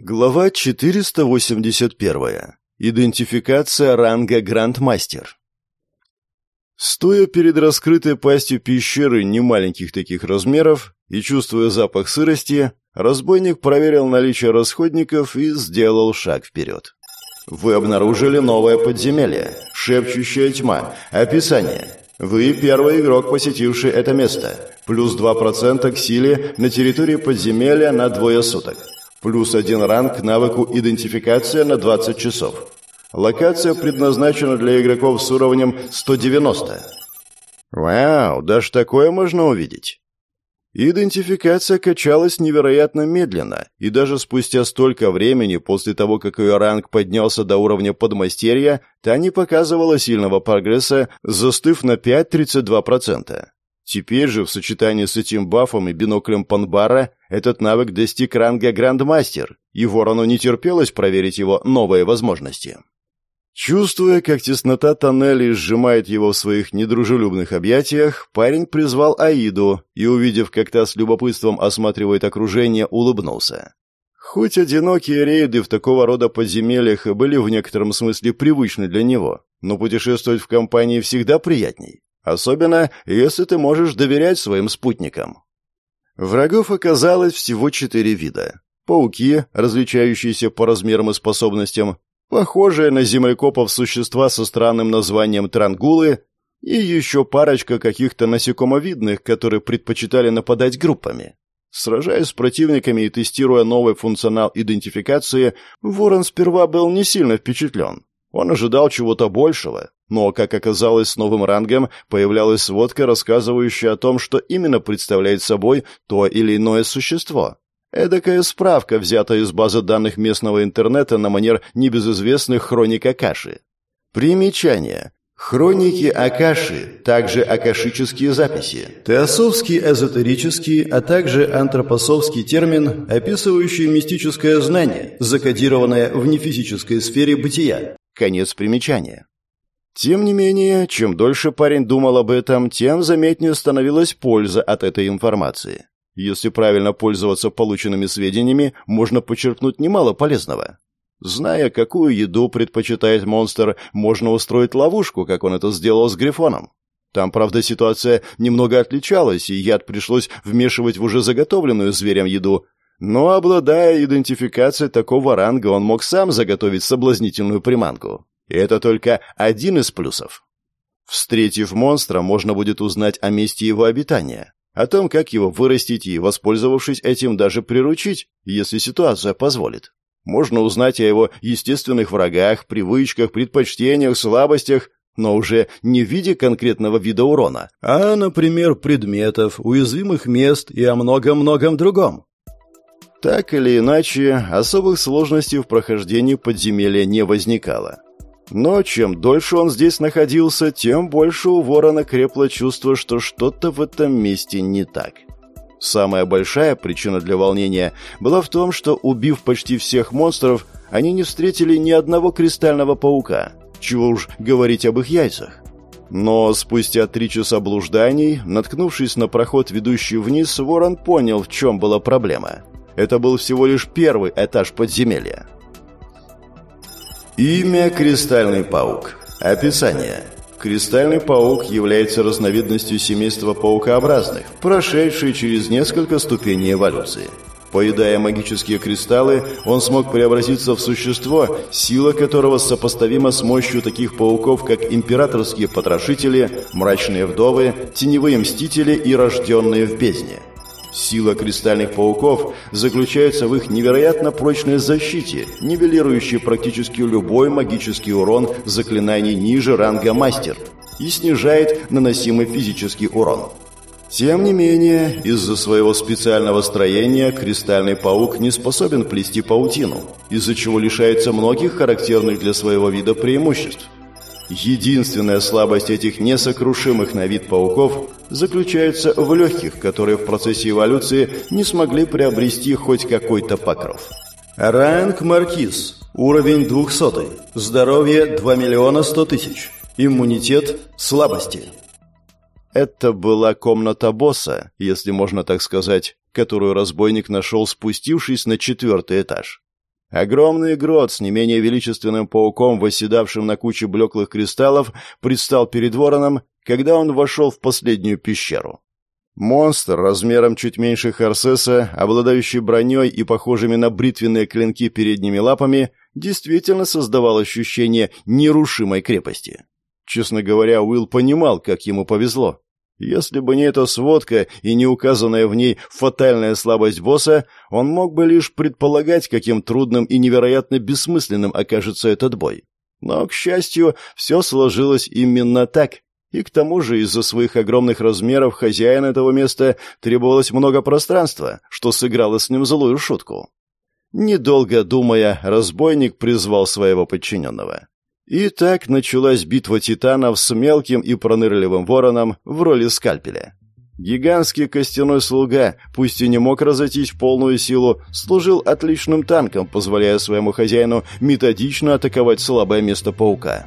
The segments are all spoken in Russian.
Глава 481. Идентификация ранга Грандмастер. Стоя перед раскрытой пастью пещеры немаленьких таких размеров и чувствуя запах сырости, разбойник проверил наличие расходников и сделал шаг вперед. Вы обнаружили новое подземелье. Шепчущая тьма. Описание. Вы первый игрок, посетивший это место. Плюс 2% к силе на территории подземелья на двое суток. Плюс один ранг к навыку идентификация на 20 часов. Локация предназначена для игроков с уровнем 190. Вау, даже такое можно увидеть. Идентификация качалась невероятно медленно, и даже спустя столько времени после того, как ее ранг поднялся до уровня подмастерья, та не показывала сильного прогресса, застыв на 5,32%. Теперь же, в сочетании с этим бафом и биноклем Панбара, этот навык достиг ранга Грандмастер, и Ворону не терпелось проверить его новые возможности. Чувствуя, как теснота тоннелей сжимает его в своих недружелюбных объятиях, парень призвал Аиду и, увидев, как та с любопытством осматривает окружение, улыбнулся. Хоть одинокие рейды в такого рода подземельях были в некотором смысле привычны для него, но путешествовать в компании всегда приятней. Особенно, если ты можешь доверять своим спутникам. Врагов оказалось всего четыре вида. Пауки, различающиеся по размерам и способностям, похожие на землекопов существа со странным названием трангулы и еще парочка каких-то насекомовидных, которые предпочитали нападать группами. Сражаясь с противниками и тестируя новый функционал идентификации, Ворон сперва был не сильно впечатлен. Он ожидал чего-то большего, но, как оказалось, с новым рангом появлялась сводка, рассказывающая о том, что именно представляет собой то или иное существо. Эдакая справка, взятая из базы данных местного интернета на манер небезызвестных хроник Акаши. Примечание. Хроники Акаши, также акашические записи. Теософский эзотерический, а также антропосовский термин, описывающий мистическое знание, закодированное в нефизической сфере бытия. Конец примечания. Тем не менее, чем дольше парень думал об этом, тем заметнее становилась польза от этой информации. Если правильно пользоваться полученными сведениями, можно почерпнуть немало полезного. Зная, какую еду предпочитает монстр, можно устроить ловушку, как он это сделал с Грифоном. Там, правда, ситуация немного отличалась, и яд пришлось вмешивать в уже заготовленную зверем еду. Но, обладая идентификацией такого ранга, он мог сам заготовить соблазнительную приманку. И это только один из плюсов. Встретив монстра, можно будет узнать о месте его обитания, о том, как его вырастить и, воспользовавшись этим, даже приручить, если ситуация позволит. Можно узнать о его естественных врагах, привычках, предпочтениях, слабостях, но уже не в виде конкретного вида урона, а, например, предметов, уязвимых мест и о многом-многом другом. Так или иначе, особых сложностей в прохождении подземелья не возникало. Но чем дольше он здесь находился, тем больше у ворона крепло чувство, что что-то в этом месте не так. Самая большая причина для волнения была в том, что, убив почти всех монстров, они не встретили ни одного кристального паука, чего уж говорить об их яйцах. Но спустя три часа блужданий, наткнувшись на проход, ведущий вниз, ворон понял, в чем была проблема. Это был всего лишь первый этаж подземелья. Имя Кристальный паук. Описание. Кристальный паук является разновидностью семейства паукообразных, прошедшей через несколько ступеней эволюции. Поедая магические кристаллы, он смог преобразиться в существо, сила которого сопоставима с мощью таких пауков, как императорские потрошители, мрачные вдовы, теневые мстители и рожденные в бездне. Сила кристальных пауков заключается в их невероятно прочной защите, нивелирующей практически любой магический урон заклинаний ниже ранга мастер и снижает наносимый физический урон. Тем не менее, из-за своего специального строения кристальный паук не способен плести паутину, из-за чего лишается многих характерных для своего вида преимуществ. Единственная слабость этих несокрушимых на вид пауков заключается в легких, которые в процессе эволюции не смогли приобрести хоть какой-то покров. Ранг Маркиз. Уровень 200. Здоровье 2 миллиона 100 тысяч. Иммунитет слабости. Это была комната босса, если можно так сказать, которую разбойник нашел, спустившись на четвертый этаж. Огромный грот с не менее величественным пауком, восседавшим на куче блеклых кристаллов, предстал перед вороном, когда он вошел в последнюю пещеру. Монстр размером чуть меньше Харсеса, обладающий броней и похожими на бритвенные клинки передними лапами, действительно создавал ощущение нерушимой крепости. Честно говоря, Уилл понимал, как ему повезло. Если бы не эта сводка и не указанная в ней фатальная слабость босса, он мог бы лишь предполагать, каким трудным и невероятно бессмысленным окажется этот бой. Но, к счастью, все сложилось именно так. И к тому же из-за своих огромных размеров хозяин этого места требовалось много пространства, что сыграло с ним злую шутку. Недолго думая, разбойник призвал своего подчиненного. И так началась битва титанов с мелким и пронырливым вороном в роли скальпеля. Гигантский костяной слуга, пусть и не мог разойтись в полную силу, служил отличным танком, позволяя своему хозяину методично атаковать слабое место паука.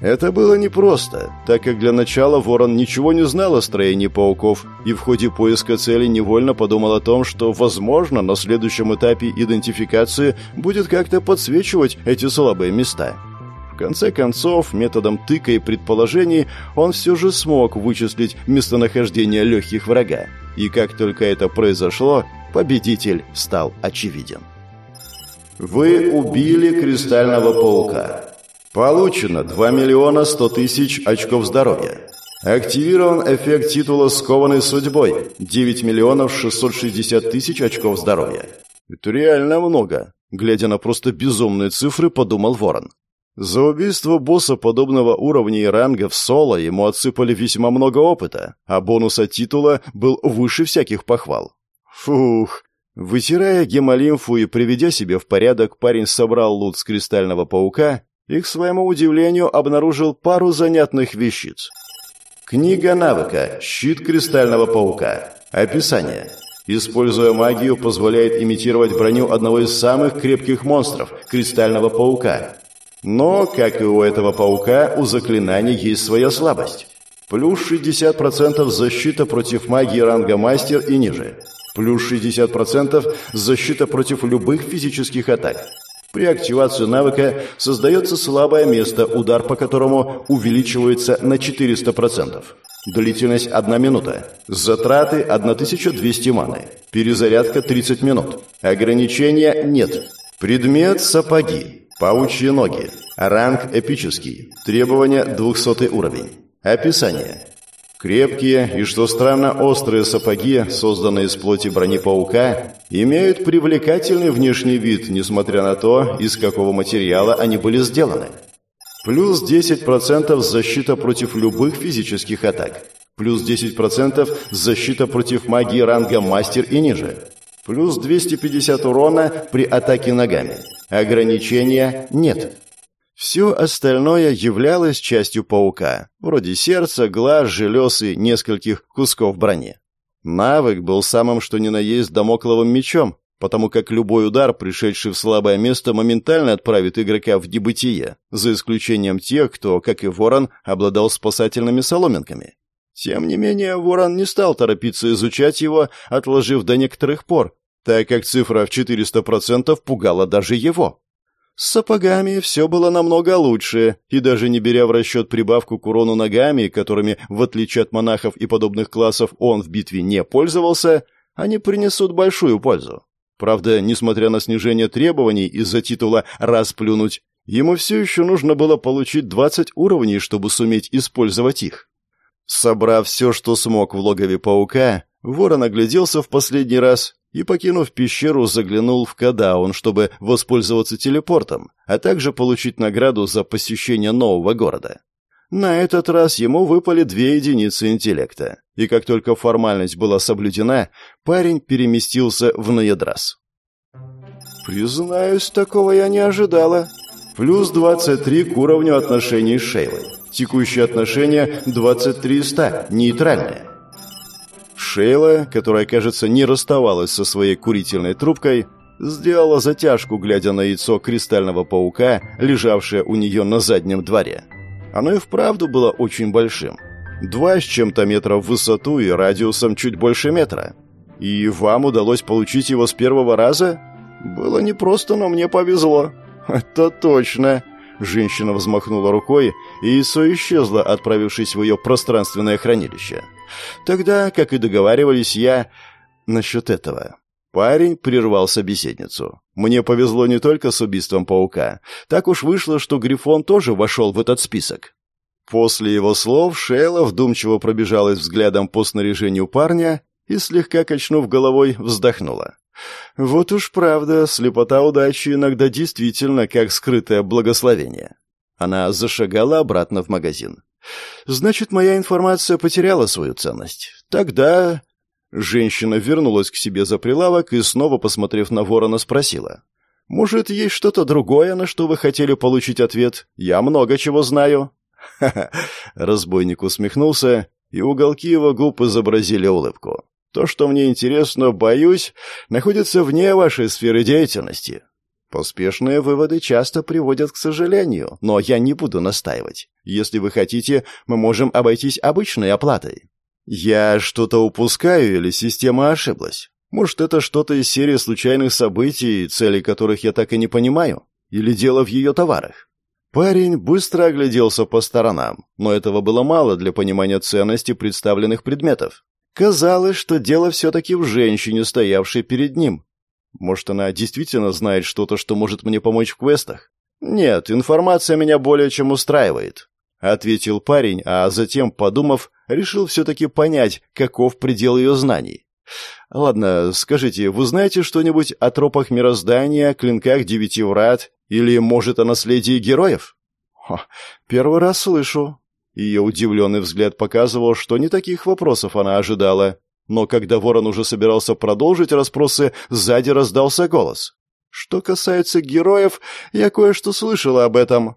Это было непросто, так как для начала ворон ничего не знал о строении пауков и в ходе поиска цели невольно подумал о том, что, возможно, на следующем этапе идентификации будет как-то подсвечивать эти слабые места – конце концов, методом тыка и предположений он все же смог вычислить местонахождение легких врага. И как только это произошло, победитель стал очевиден. Вы убили Кристального Паука. Получено 2 миллиона 100 тысяч очков здоровья. Активирован эффект титула «Скованный судьбой» 9 миллионов 660 тысяч очков здоровья. Это реально много. Глядя на просто безумные цифры, подумал Ворон. За убийство босса подобного уровня и ранга в соло ему отсыпали весьма много опыта, а бонус от титула был выше всяких похвал. Фух. Вытирая гемолимфу и приведя себя в порядок, парень собрал лут с кристального паука и, к своему удивлению, обнаружил пару занятных вещиц. Книга навыка «Щит кристального паука». Описание. Используя магию, позволяет имитировать броню одного из самых крепких монстров – кристального паука. Но, как и у этого паука, у заклинаний есть своя слабость. Плюс 60% защита против магии ранга мастер и ниже. Плюс 60% защита против любых физических атак. При активации навыка создается слабое место, удар по которому увеличивается на 400%. Длительность 1 минута. Затраты 1200 маны. Перезарядка 30 минут. Ограничения нет. Предмет сапоги. Паучьи ноги. Ранг эпический. Требования 200 уровень. Описание. Крепкие и, что странно, острые сапоги, созданные из плоти брони паука, имеют привлекательный внешний вид, несмотря на то, из какого материала они были сделаны. Плюс 10% защита против любых физических атак. Плюс 10% защита против магии ранга мастер и ниже. Плюс 250 урона при атаке ногами. Ограничения нет. Все остальное являлось частью паука, вроде сердца, глаз, желез и нескольких кусков брони. Навык был самым что ни на есть домокловым мечом, потому как любой удар, пришедший в слабое место, моментально отправит игрока в дебытие, за исключением тех, кто, как и Ворон, обладал спасательными соломинками. Тем не менее, Ворон не стал торопиться изучать его, отложив до некоторых пор, так как цифра в 400% пугала даже его. С сапогами все было намного лучше, и даже не беря в расчет прибавку к урону ногами, которыми, в отличие от монахов и подобных классов, он в битве не пользовался, они принесут большую пользу. Правда, несмотря на снижение требований из-за титула «расплюнуть», ему все еще нужно было получить 20 уровней, чтобы суметь использовать их. Собрав все, что смог в логове паука, ворон огляделся в последний раз и, покинув пещеру, заглянул в Кадаун, чтобы воспользоваться телепортом, а также получить награду за посещение нового города. На этот раз ему выпали две единицы интеллекта, и как только формальность была соблюдена, парень переместился в Ноядрас. «Признаюсь, такого я не ожидала. Плюс 23 к уровню отношений с Шейлой. Текущее отношение 23 100, нейтральное. Шейла, которая, кажется, не расставалась со своей курительной трубкой, сделала затяжку, глядя на яйцо кристального паука, лежавшее у нее на заднем дворе. Оно и вправду было очень большим. Два с чем-то метра в высоту и радиусом чуть больше метра. И вам удалось получить его с первого раза? Было непросто, но мне повезло. Это точно. Женщина взмахнула рукой, и Исо исчезла, отправившись в ее пространственное хранилище. Тогда, как и договаривались, я... Насчет этого. Парень прервал собеседницу. Мне повезло не только с убийством паука. Так уж вышло, что Грифон тоже вошел в этот список. После его слов Шейла вдумчиво пробежалась взглядом по снаряжению парня и, слегка качнув головой, вздохнула. Вот уж правда, слепота удачи иногда действительно как скрытое благословение. Она зашагала обратно в магазин. Значит, моя информация потеряла свою ценность. Тогда... Женщина вернулась к себе за прилавок и, снова посмотрев на ворона, спросила. «Может, есть что-то другое, на что вы хотели получить ответ? Я много чего знаю». «Ха-ха!» Разбойник усмехнулся, и уголки его губ изобразили улыбку. То, что мне интересно, боюсь, находится вне вашей сферы деятельности. Поспешные выводы часто приводят к сожалению, но я не буду настаивать. Если вы хотите, мы можем обойтись обычной оплатой. Я что-то упускаю или система ошиблась? Может, это что-то из серии случайных событий, цели которых я так и не понимаю? Или дело в ее товарах? Парень быстро огляделся по сторонам, но этого было мало для понимания ценности представленных предметов. Казалось, что дело все-таки в женщине, стоявшей перед ним. Может, она действительно знает что-то, что может мне помочь в квестах? Нет, информация меня более чем устраивает. Ответил парень, а затем, подумав, решил все-таки понять, каков предел ее знаний. Ладно, скажите, вы знаете что-нибудь о тропах мироздания, клинках девяти врат или, может, о наследии героев? Первый раз слышу. Ее удивленный взгляд показывал, что не таких вопросов она ожидала. Но когда ворон уже собирался продолжить расспросы, сзади раздался голос. «Что касается героев, я кое-что слышала об этом.